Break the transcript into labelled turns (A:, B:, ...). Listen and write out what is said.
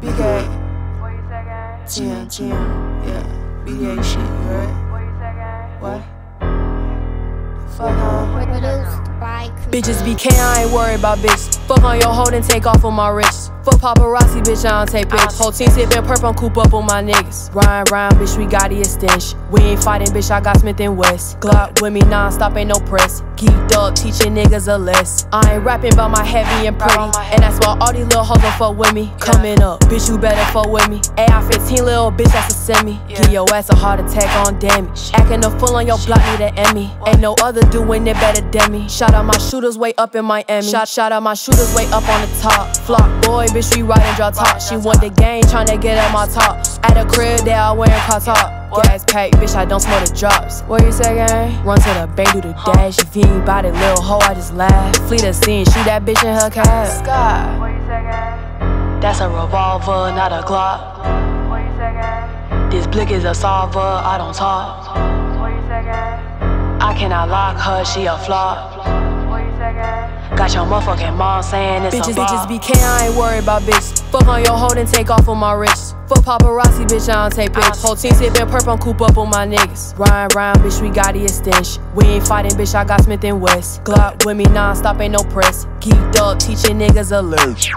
A: BK,
B: What you say, gang?
A: 10, 10, yeah. BDA shit, you heard?
B: What you say, gang?
A: What? Fuck on.
C: Produced by
D: Bitches BK, I ain't worried about bitch. Fuck on your hold and take off on my wrist. Fuck paparazzi, bitch, I don't take ah. pics. Whole team sippin' perp on coop up on my niggas. Ryan round, bitch, we got the extension. We ain't fighting, bitch, I got Smith and West. Glock with me non-stop, ain't no press. Geeked up, teaching niggas a lesson. I ain't rapping about my heavy and pretty. And that's why all these little hoes don't fuck with me. Coming up, bitch, you better fuck with me. AR 15, little bitch, that's a semi. Give your ass a heart attack on damage. Acting a fool on your block, need an Emmy. Ain't no other doing it better than me. Shout out my shooters way up in Miami. Shout, shout out my shooters way up on the top. Flock boy, bitch, we riding draw top. She want the game, tryna get at my top. At a crib, they all wearing car top. Gas pack, bitch, I don't smoke the drops. What you say, gang? Run to the bank, do the dash. If you ain't bout it, little hoe, I just laugh. Flee the scene, shoot that bitch in her cab.
A: Sky,
B: What you say, gang?
D: That's a revolver, not a Glock.
B: What you say, gang?
D: This blick is a solver, I don't talk.
B: What you say, gang?
D: I cannot lock her, she a flop. Got your motherfucking mom saying it's bitches, a bitches bop. BK, I ain't worried about bitch. Fuck on your hoe and take off on my wrist. Fuck paparazzi, bitch, I don't take pics. Whole team sippin' perp on coop up on my niggas. Ryan round, bitch, we got the extension. We ain't fighting, bitch, I got Smith and West. Glock with me non-stop, ain't no press. Geeked up, teaching niggas a lurch.